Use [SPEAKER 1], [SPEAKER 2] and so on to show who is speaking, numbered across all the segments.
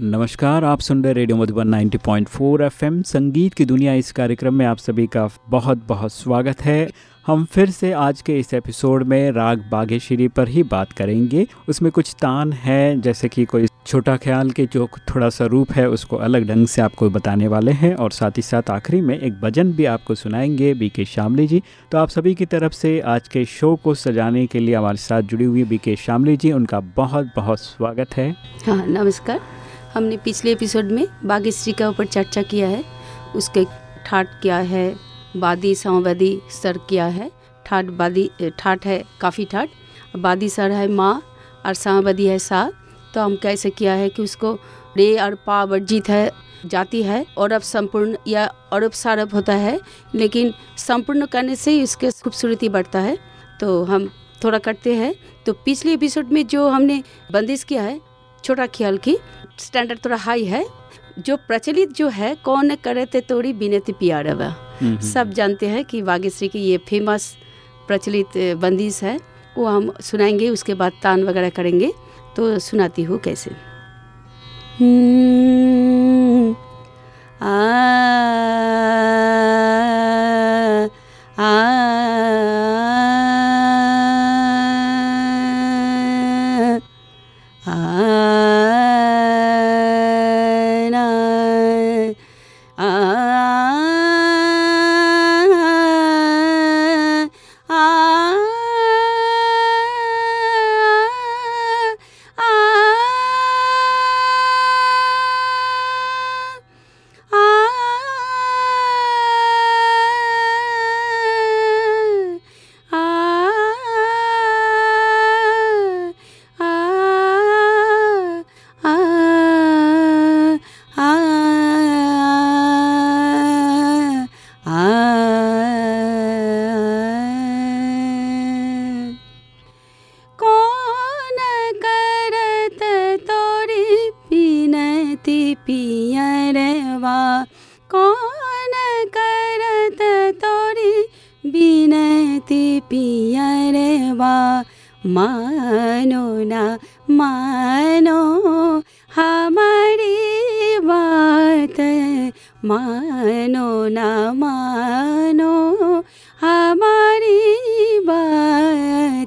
[SPEAKER 1] नमस्कार, आप सुन रहे रेडियो मधुबन 90.4 एफएम। संगीत की दुनिया इस कार्यक्रम में आप सभी का बहुत बहुत स्वागत है। हम फिर से आज के इस एपिसोड में राग बागेश्वरी पर ही बात करेंगे। उसमें कुछ तान है, जैसे कि कोई छोटा ख्याल के जो थोड़ा सा रूप है, उसको अलग ढंग से आपको बताने वाले हैं। और साथ ही साथ आखिरी में एक भजन भी आपको सुनाएँगे बी के शामली जी। तो आप सभी की तरफ़ से आज के शो को सजाने के लिए हमारे साथ जुड़ी हुई बी के शामली जी, उनका बहुत बहुत स्वागत है।
[SPEAKER 2] हाँ नमस्कार। हमने पिछले एपिसोड में बागेश्वरी का ऊपर चर्चा किया है। उसके ठाट क्या है? बादी सावदी सर क्या है? ठाट बादी ठाट है काफ़ी ठाट। बादी सर है माँ और सावदी है सा तो हम कैसे किया है कि उसको रे और पा वर्जित है, जाती है और अब संपूर्ण या और सारभ होता है, लेकिन संपूर्ण करने से उसके खूबसूरती बढ़ता है। तो हम थोड़ा करते हैं। तो पिछले एपिसोड में जो हमने बंदिश किया है छोटा ख्याल की स्टैंडर्ड थोड़ा हाई है। जो प्रचलित जो है कौन करे थे तोड़ी बिनती प्यार सब जानते हैं कि बागेश्वरी की ये फ़ेमस प्रचलित बंदिश है। वो हम सुनाएँगे उसके बाद तान वगैरह करेंगे। तो सुनाती हूँ कैसे। आ, आ,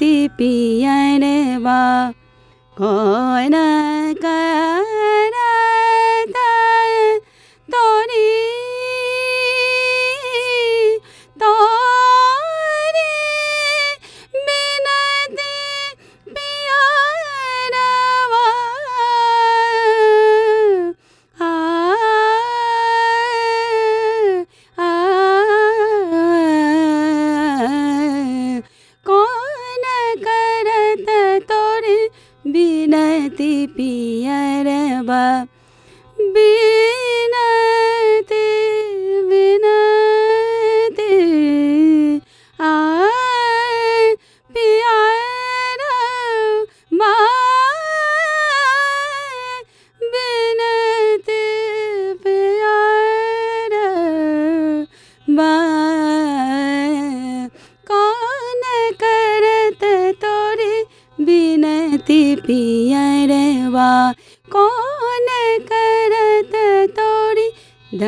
[SPEAKER 2] बिनती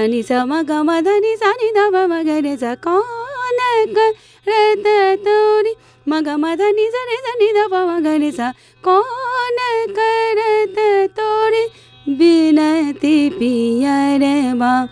[SPEAKER 2] ダニサマガマダニサニダバマガレザコネクレタトリマガマダニザレザニダバマガレザコネクレタトリビナティピヤレバ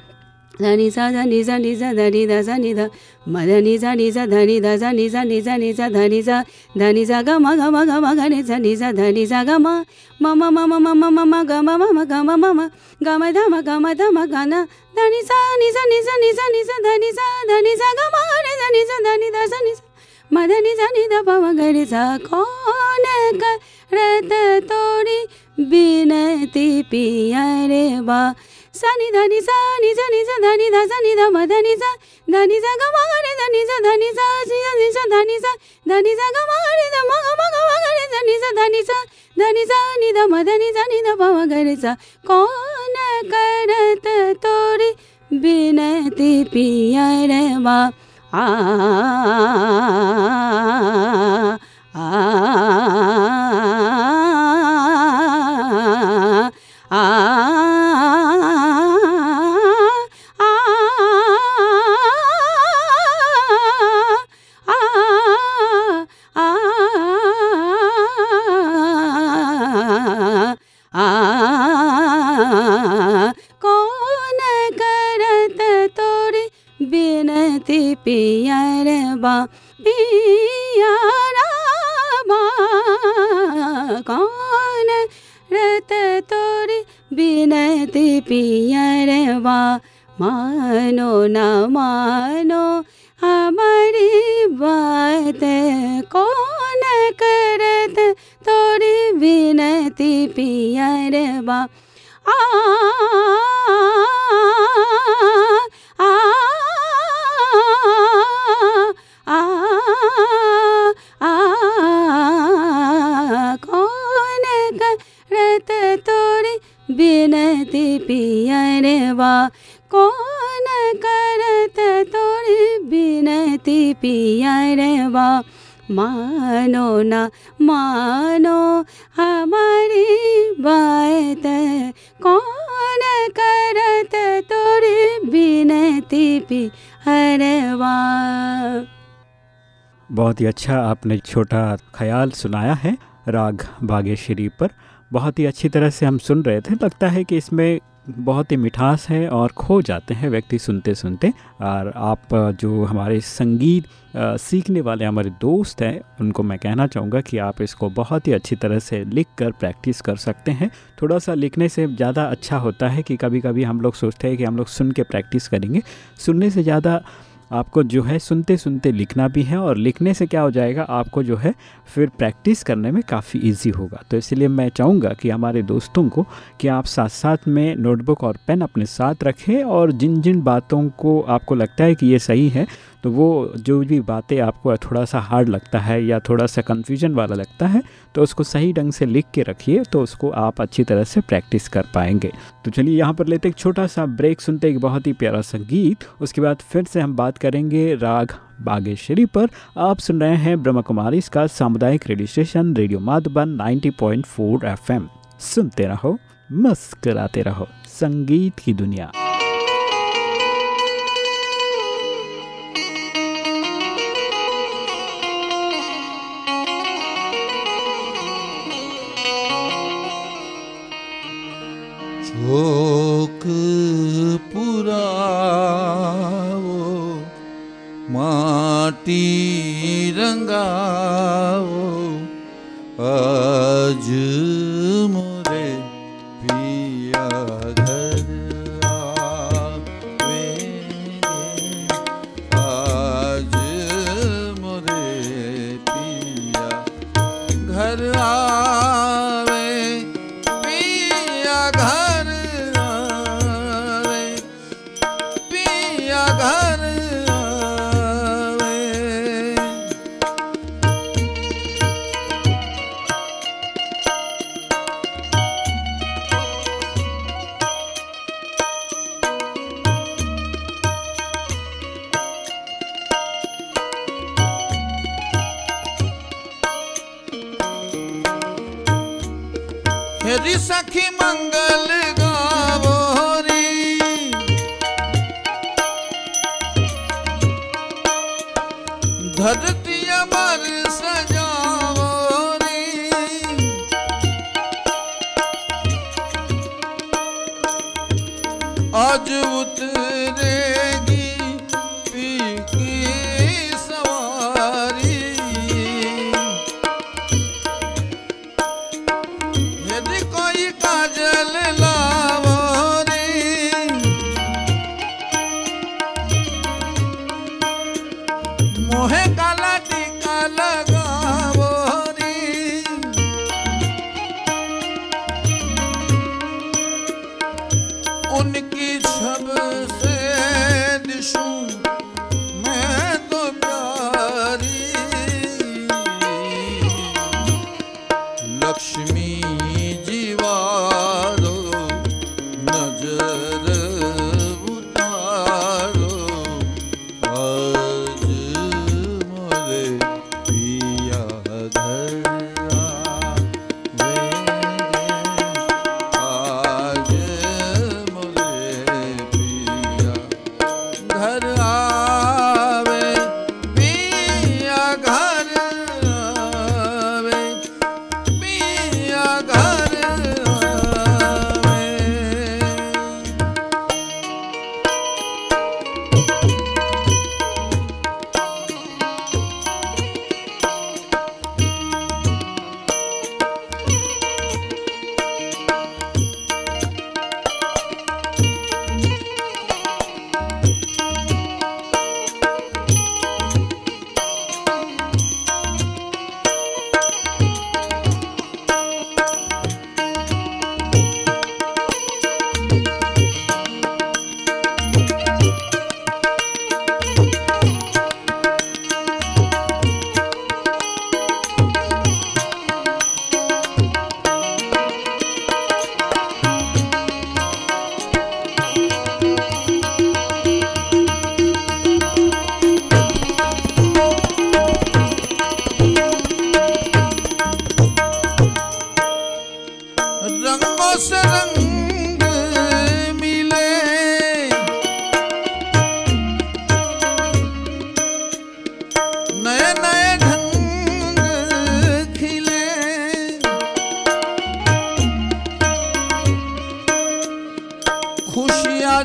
[SPEAKER 2] धनी सा धनी जा नि जा धनी दा जा नि धा मधनी जा नि जा धनी दा जा नि जा नि जा नि जा धनी जा धनी जा ग म ग म ग म ग नि जा नि जा धनी जा ग म। म म म म म म म ग म म म ग म म म। ग म ध म ग म ध म ग न। धनी सा नि जा नि जा नि जा नि जा धनी जा धनी जा ग म नि जा नि जा धनी दा जा नि जा मधनी जा नि दा प म ग नि जा कोण करत तोरी? बिनती पिया रे बा। さにだにさにざにざだにだにだまだにざだにざがまがれだにざだにざしだにざだにざだにざがまがれだまがまがまがれだにざだにざだにざにだまだにざにだばわがれざこねからてとりびねてぴやればああああああ बिनती पियर बा पियर बा। कौन रत तोरी बिनती पियर बा? मानो न मानो हमारी बात, कौन करत तोरी बिनती पियर बा? आ आ आ आ कौन करत तोरी बिनती पियर बा कौन करत तोरी बिनती पियर बा मानो न, मानो हमारी बात। कौन करत तोरी बिनती पिहरवा
[SPEAKER 1] बहुत ही अच्छा आपने छोटा ख्याल सुनाया है राग बागेश्वरी पर। बहुत ही अच्छी तरह से हम सुन रहे थे। लगता है कि इसमें बहुत ही मिठास है और खो जाते हैं व्यक्ति सुनते सुनते। और आप जो हमारे संगीत सीखने वाले हमारे दोस्त हैं, उनको मैं कहना चाहूँगा कि आप इसको बहुत ही अच्छी तरह से लिख कर प्रैक्टिस कर सकते हैं। थोड़ा सा लिखने से ज़्यादा अच्छा होता है कि कभी कभी हम लोग सोचते हैं कि हम लोग सुन के प्रैक्टिस करेंगे। सुनने से ज़्यादा आपको जो है सुनते सुनते लिखना भी है और लिखने से क्या हो जाएगा, आपको जो है फिर प्रैक्टिस करने में काफ़ी इजी होगा। तो इसलिए मैं चाहूँगा कि हमारे दोस्तों को कि आप साथ साथ में नोटबुक और पेन अपने साथ रखें और जिन जिन बातों को आपको लगता है कि ये सही है तो वो जो भी बातें आपको थोड़ा सा हार्ड लगता है या थोड़ा सा कन्फ्यूज़न वाला लगता है तो उसको सही ढंग से लिख के रखिए तो उसको आप अच्छी तरह से प्रैक्टिस कर पाएँगे। तो चलिए यहाँ पर लेते एक छोटा सा ब्रेक सुनते एक बहुत ही प्यारा सा गीत। उसके बाद फिर से हम बात करेंगे राग बागेश्वरी पर। आप सुन रहे हैं ब्रह्म कुमारी, इसका सामुदायिक radio station, radio Madhuban 90.4 FM. सुनते रहो, मस्कराते रहो, संगीत की दुनिया।
[SPEAKER 3] शोक पुरावो माटी रंगावो अज धरती अमर सजावोरी
[SPEAKER 1] ખુશિયા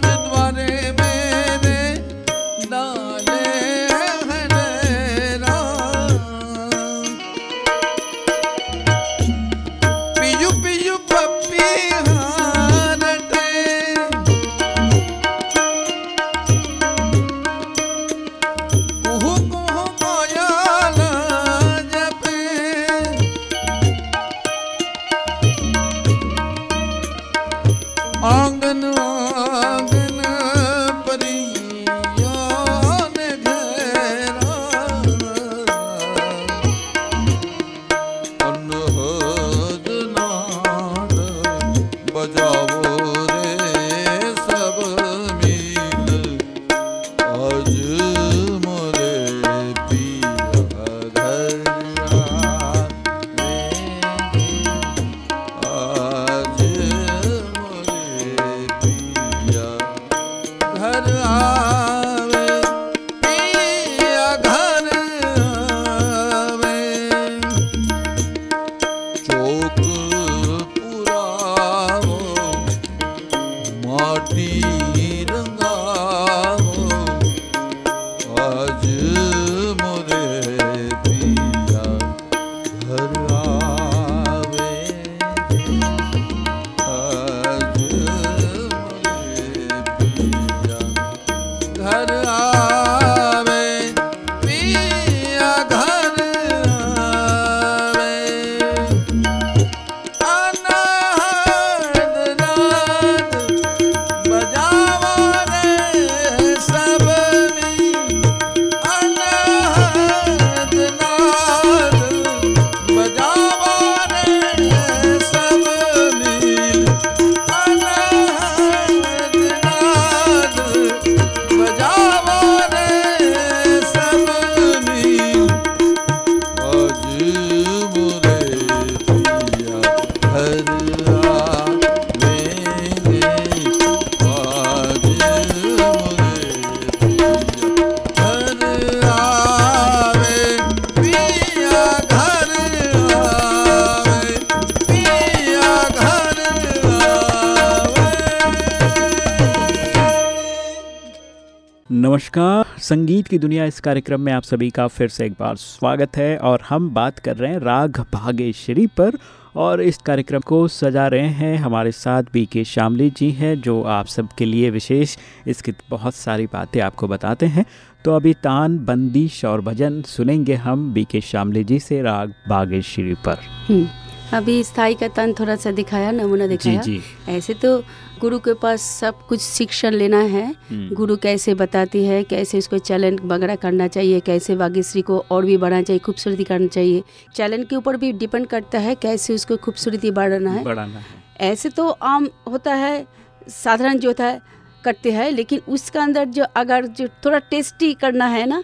[SPEAKER 1] संगीत की दुनिया इस कार्यक्रम में आप सभी का फिर से एक बार स्वागत है और हम बात कर रहे हैं राग भागेश्वरी पर और इस कार्यक्रम को सजा रहे हैं हमारे साथ बी के शामली जी हैं जो आप सबके लिए विशेष इसकी बहुत सारी बातें आपको बताते हैं। तो अभी तान बंदिश और भजन सुनेंगे हम बी के शामली जी से राग बागेश्वरी पर।
[SPEAKER 2] हम्म, अभी स्थायी का तन थोड़ा सा दिखाया नमूना दिखाया।
[SPEAKER 1] जी। जी।
[SPEAKER 2] ऐसे तो गुरु के पास सब कुछ शिक्षण लेना है।
[SPEAKER 1] हम्म,
[SPEAKER 2] गुरु कैसे बताती है कैसे उसको चैलेंज वगैरह करना चाहिए कैसे वागीश्री को और भी बढ़ाना चाहिए खूबसूरती करना चाहिए। चैलेंज के ऊपर भी डिपेंड करता है कैसे उसको खूबसूरती बढ़ाना है।
[SPEAKER 1] बढ़ाना है।
[SPEAKER 2] ऐसे तो आम होता है साधारण जो होता है करते हैं लेकिन उसका अंदर जो अगर जो थोड़ा टेस्टी करना है ना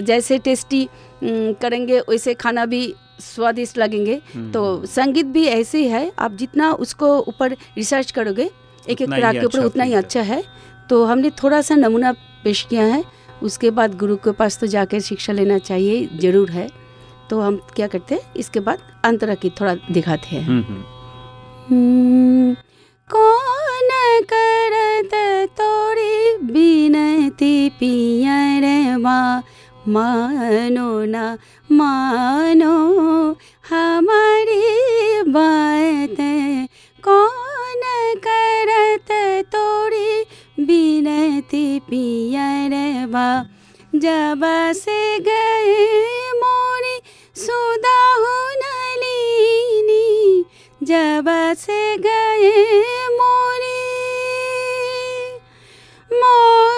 [SPEAKER 2] जैसे टेस्टी करेंगे वैसे खाना भी स्वादिष्ट लगेंगे।
[SPEAKER 1] हम्म,
[SPEAKER 2] तो संगीत भी ऐसे ही है आप जितना उसको ऊपर रिसर्च करोगे एक एक राग के ऊपर
[SPEAKER 1] अच्छा
[SPEAKER 2] उतना ही अच्छा है। तो हमने थोड़ा सा नमूना पेश किया है उसके बाद गुरु के पास तो जाकर शिक्षा लेना चाहिए ज़रूर है। तो हम क्या करते हैं इसके बाद अंतरा की थोड़ा दिखाते हैं।
[SPEAKER 1] हम्म, हम्म,
[SPEAKER 2] कौन करत तोरी बिनती पियर माँ? मानो ना, मानो हमारी बात कौन करत तोरी बिनती पियर माँ जब से गए मोरी सुदाहु नलिनी जब से गए मोरे मोरे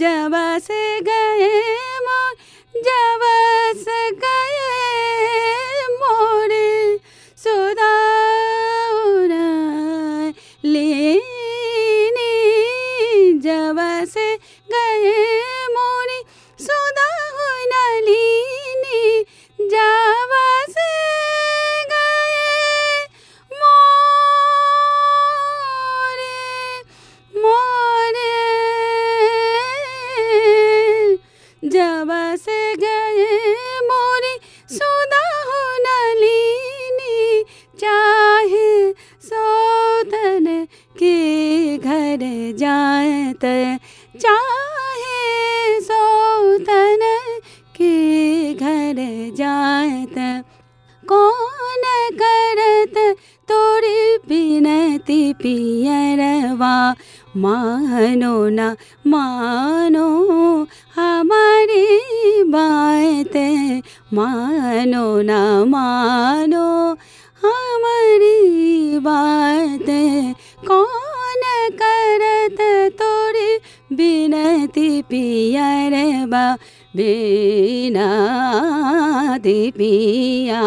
[SPEAKER 2] जब से गए जात कौन करत? तोरी बिनती पियरवा, मानो ना मानो हमारी बात मानो ना मानो हमारी बात कौन करत? तोरी बिनती पियरवा बिना पिया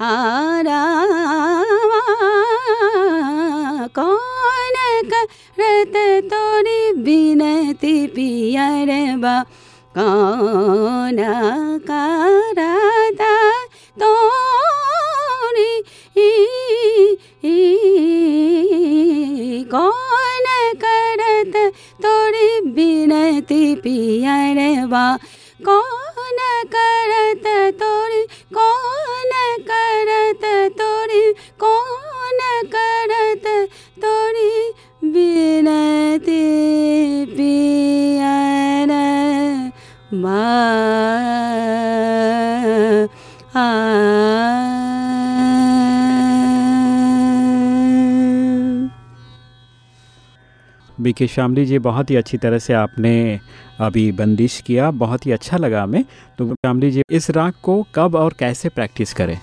[SPEAKER 2] आरावा। कौन करत तोरी बिनती पियरबा कौन करत तोरी? कौन करत तोरी बिनती पियरबा कौन करत
[SPEAKER 1] बीके शामली जी बहुत ही अच्छी तरह से आपने अभी बंदिश किया बहुत ही अच्छा लगा हमें। तो शामली जी इस राग को कब और कैसे प्रैक्टिस करें?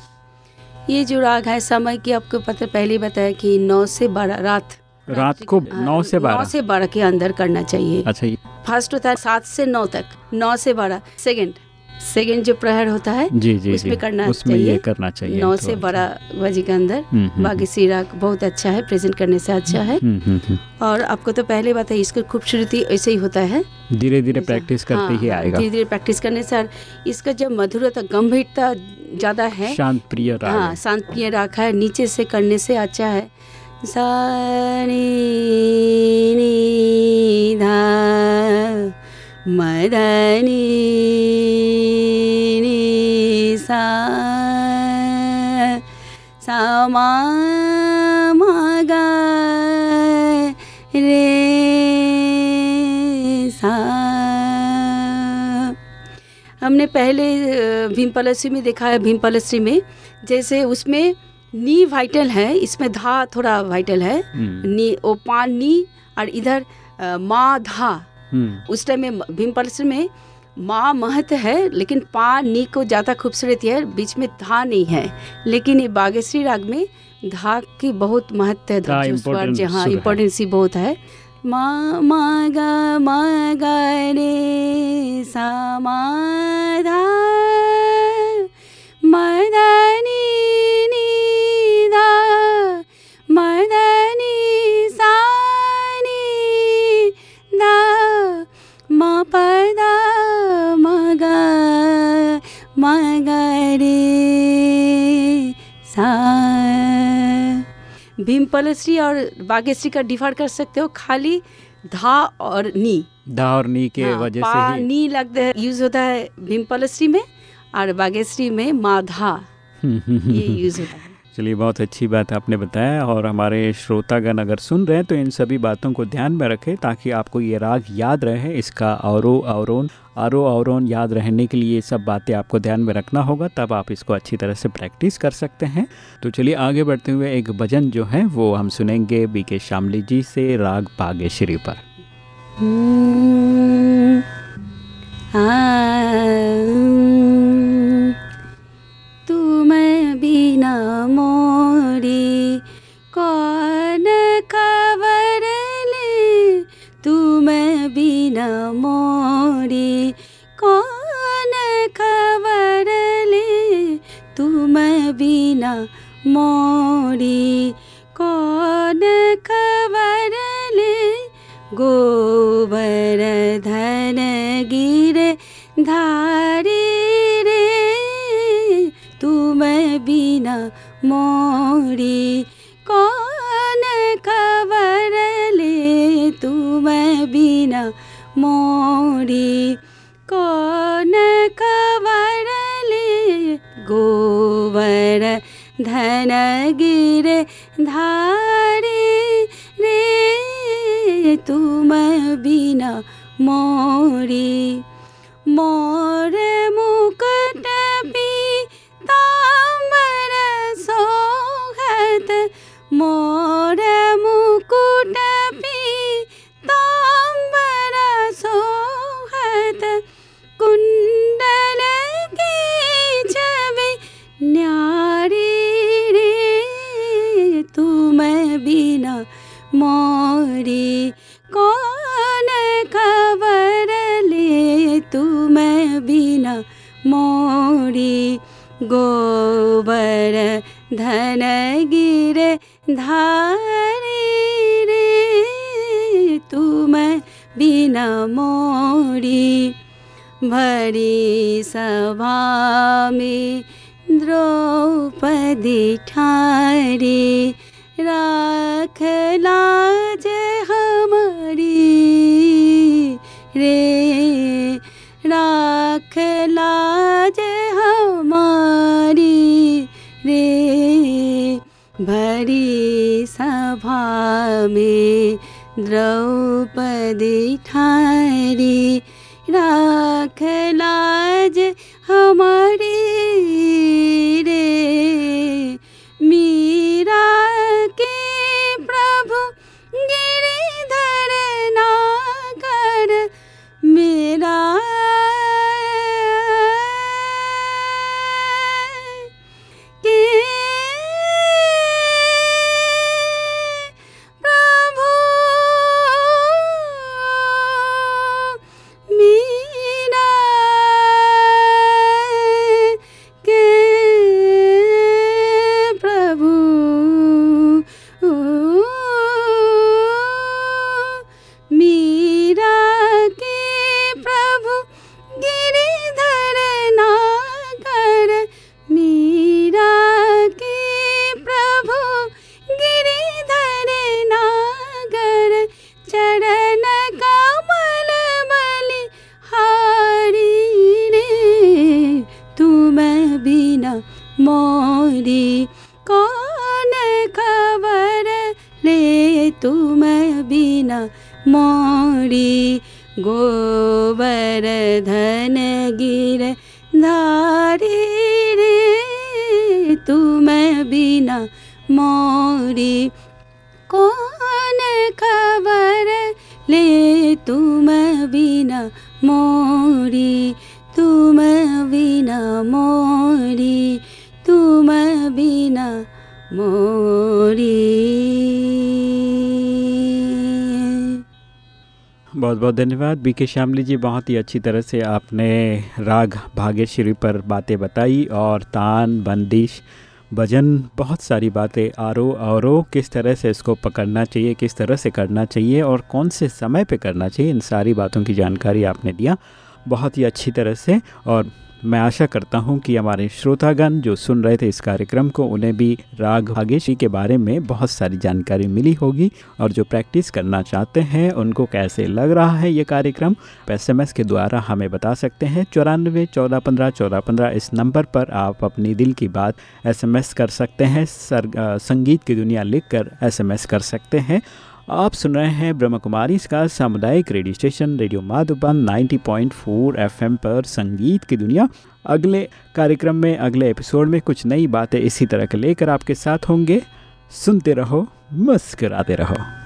[SPEAKER 2] ये जो राग है समय की आपको पता पहले बताया कि नौ से बारह रात।
[SPEAKER 1] रात को
[SPEAKER 2] हाँ,
[SPEAKER 1] नौ से
[SPEAKER 2] नौ
[SPEAKER 1] बारह।
[SPEAKER 2] से बारह के अंदर करना चाहिए।
[SPEAKER 1] अच्छा
[SPEAKER 2] फ़र्स्ट होता है सात से नौ तक नौ से बारह। सेकंड सेकंड जो प्रहर होता है
[SPEAKER 1] जी जी
[SPEAKER 2] उसमें
[SPEAKER 1] जी।
[SPEAKER 2] करना
[SPEAKER 1] उसमें
[SPEAKER 2] चाहिए। ये।
[SPEAKER 1] करना चाहिए
[SPEAKER 2] नौ से। बारह बजे के अंदर।
[SPEAKER 1] हम्म, हम्म,
[SPEAKER 2] बाकी सी राग बहुत अच्छा है प्रेजेंट करने से अच्छा है।
[SPEAKER 1] हम्म, हम्म, हम्म।
[SPEAKER 2] और आपको तो पहले बात है इसकी खूबसूरती ऐसे ही होता है।
[SPEAKER 1] धीरे धीरे प्रैक्टिस करते ही आएगा।
[SPEAKER 2] धीरे धीरे प्रैक्टिस करने से इसका जब मधुरता गंभीरता ज़्यादा है।
[SPEAKER 1] शांत प्रिय
[SPEAKER 2] हाँ। शांत प्रिय राग है। नीचे से करने से अच्छा है। सा नी नी धा मदनी नी सा सा मा मा गा रे सा हमने पहले भीम पलस्वी में देखा है भीम पलस्वी में। जैसे उसमें नी वाइटल है इसमें धा थोड़ा वाइटल है।
[SPEAKER 1] हम्म,
[SPEAKER 2] नी ओ पान नी और इधर अ, मा धा। उस टाइम में भीम पलस्वी में माँ महत है लेकिन पा नी को ज़्यादा खूबसूरत है बीच में धा नहीं है। लेकिन ये बागेश्वरी राग में धा की बहुत महत्व है जहाँ इम्पोर्टेंसी बहुत है। मा मा गा मा गा रे सा मा धा। भीम पलश्री और बागेश्री का डिफर कर सकते हो खाली धा और नी।
[SPEAKER 1] धा और नी के
[SPEAKER 2] हाँ,
[SPEAKER 1] वजह से ही।
[SPEAKER 2] नी लगता है यूज़ होता है भीम पलश्री में और बागेश्री में माधा ये यूज़ होता है।
[SPEAKER 1] चलिए बहुत अच्छी बात आपने बताया और हमारे श्रोतागण अगर सुन रहे हैं तो इन सभी बातों को ध्यान में रखें ताकि आपको ये राग याद रहे इसका औरो अवरोन आरो अवरोन याद रहने के लिए सब बातें आपको ध्यान में रखना होगा तब आप इसको अच्छी तरह से प्रैक्टिस कर सकते हैं। तो चलिए आगे बढ़ते हुए एक भजन जो है वो हम सुनेंगे बी के शामली जी से राग बागेश्वरी पर।
[SPEAKER 2] हम्म, आ, मोरी। कौन खबर ले तुम बिना मोरी? कौन खबर ले तुम बिना मोरी? कौन खबर ले गोबर धन गिरे धारे बिना मोरी कौन खबर ले तुम बिना मोरी कौन खबर ले गोबर धन गिरे धारे रे? तुम बिना मोरी मोर ीणा मौरी कोन कबरली तु मीणा मोरि? गोबर धनगिरे धारीरि तु बीणा मोरि। भरी सभमि द्रौपदी ठरी राख लाज हमारी। रे राख लाज हमारी। रे, भरी सभा में द्रौपदी ठारी। राख लाज हमारी।
[SPEAKER 1] बहुत बहुत धन्यवाद। बी के श्यामली जी, बहुत ही अच्छी तरह से आपने राग भाग्यश्री पर बातें बताई और तान, बंदिश, भजन, बहुत सारी बातें। आरो, औरो, किस तरह से इसको पकड़ना चाहिए, किस तरह से करना चाहिए और कौन से समय पे करना चाहिए, इन सारी बातों की जानकारी आपने दिया। बहुत ही अच्छी तरह से और मैं आशा करता हूँ कि हमारे श्रोतागण जो सुन रहे थे इस कार्यक्रम को, उन्हें भी राग भागेशी के बारे में बहुत सारी जानकारी मिली होगी और जो प्रैक्टिस करना चाहते हैं, उनको कैसे लग रहा है ये कार्यक्रम एस एम के द्वारा हमें बता सकते हैं। चौरानवे, चौदह पंद्रह चौदह पंद्रह इस नंबर पर आप अपनी दिल की बात एस एम एस कर सकते हैं सर संगीत की दुनिया लिख कर एस कर सकते हैं। आप सुन रहे हैं ब्रह्म कुमारी इसका सामुदायिक radio station, radio Madhuban 90.4 FM पर संगीत की दुनिया। अगले कार्यक्रम में, अगले एपिसोड में कुछ नई बातें इसी तरह के लेकर आपके साथ होंगे। सुनते रहो, मुस्कराते रहो।